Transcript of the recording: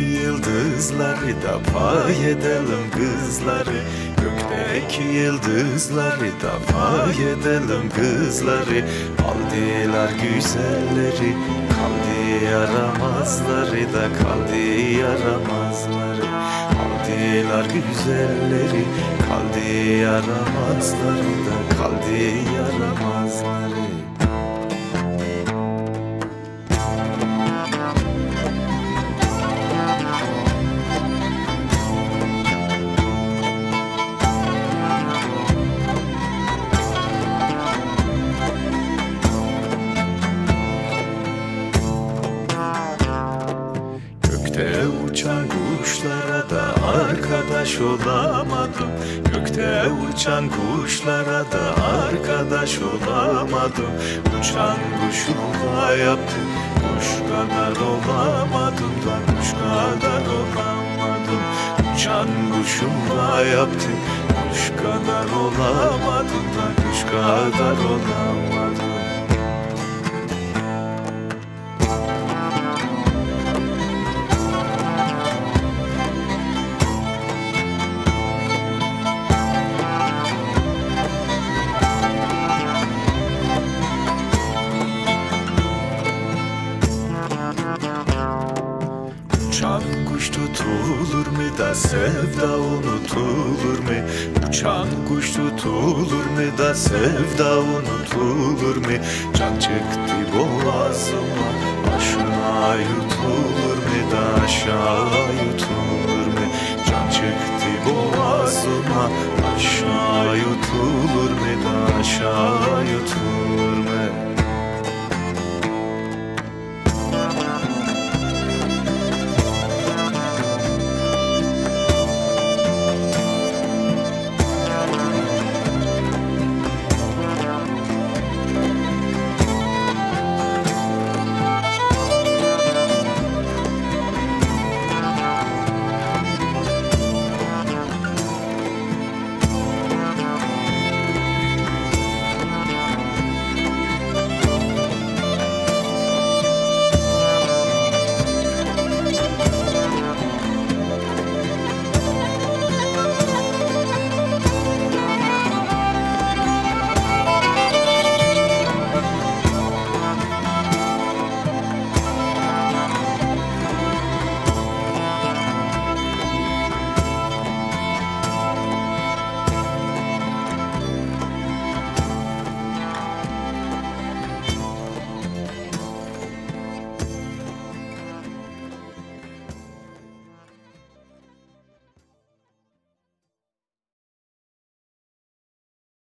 Gökteki yıldızları da pay edelim kızları. Gökteki yıldızları da pay edelim kızları. Aldılar güzelleri Kaldı yaramazları da kaldı yaramazları. Aldılar güzelleri Kaldı yaramazları da kaldı yaramazları. Arkadaş olamadım. Gökte uçan kuşlara da arkadaş olamadım. Uçan kuşuma yaptım Kuş kadar olamadım da kuş kadar olamadım. Uçan kuşuma yaptım Kuş kadar olamadım da kuş kadar olamadım kuş tutulur mu da sevda unutulur mu? Uçan kuş tutulur mu da sevda unutulur mu? Can çıktı boğazıma aşağı yutulur mu da aşağı yutulur mu? Can çıktı boğazıma aşağı yutulur mu da aşağı yutulur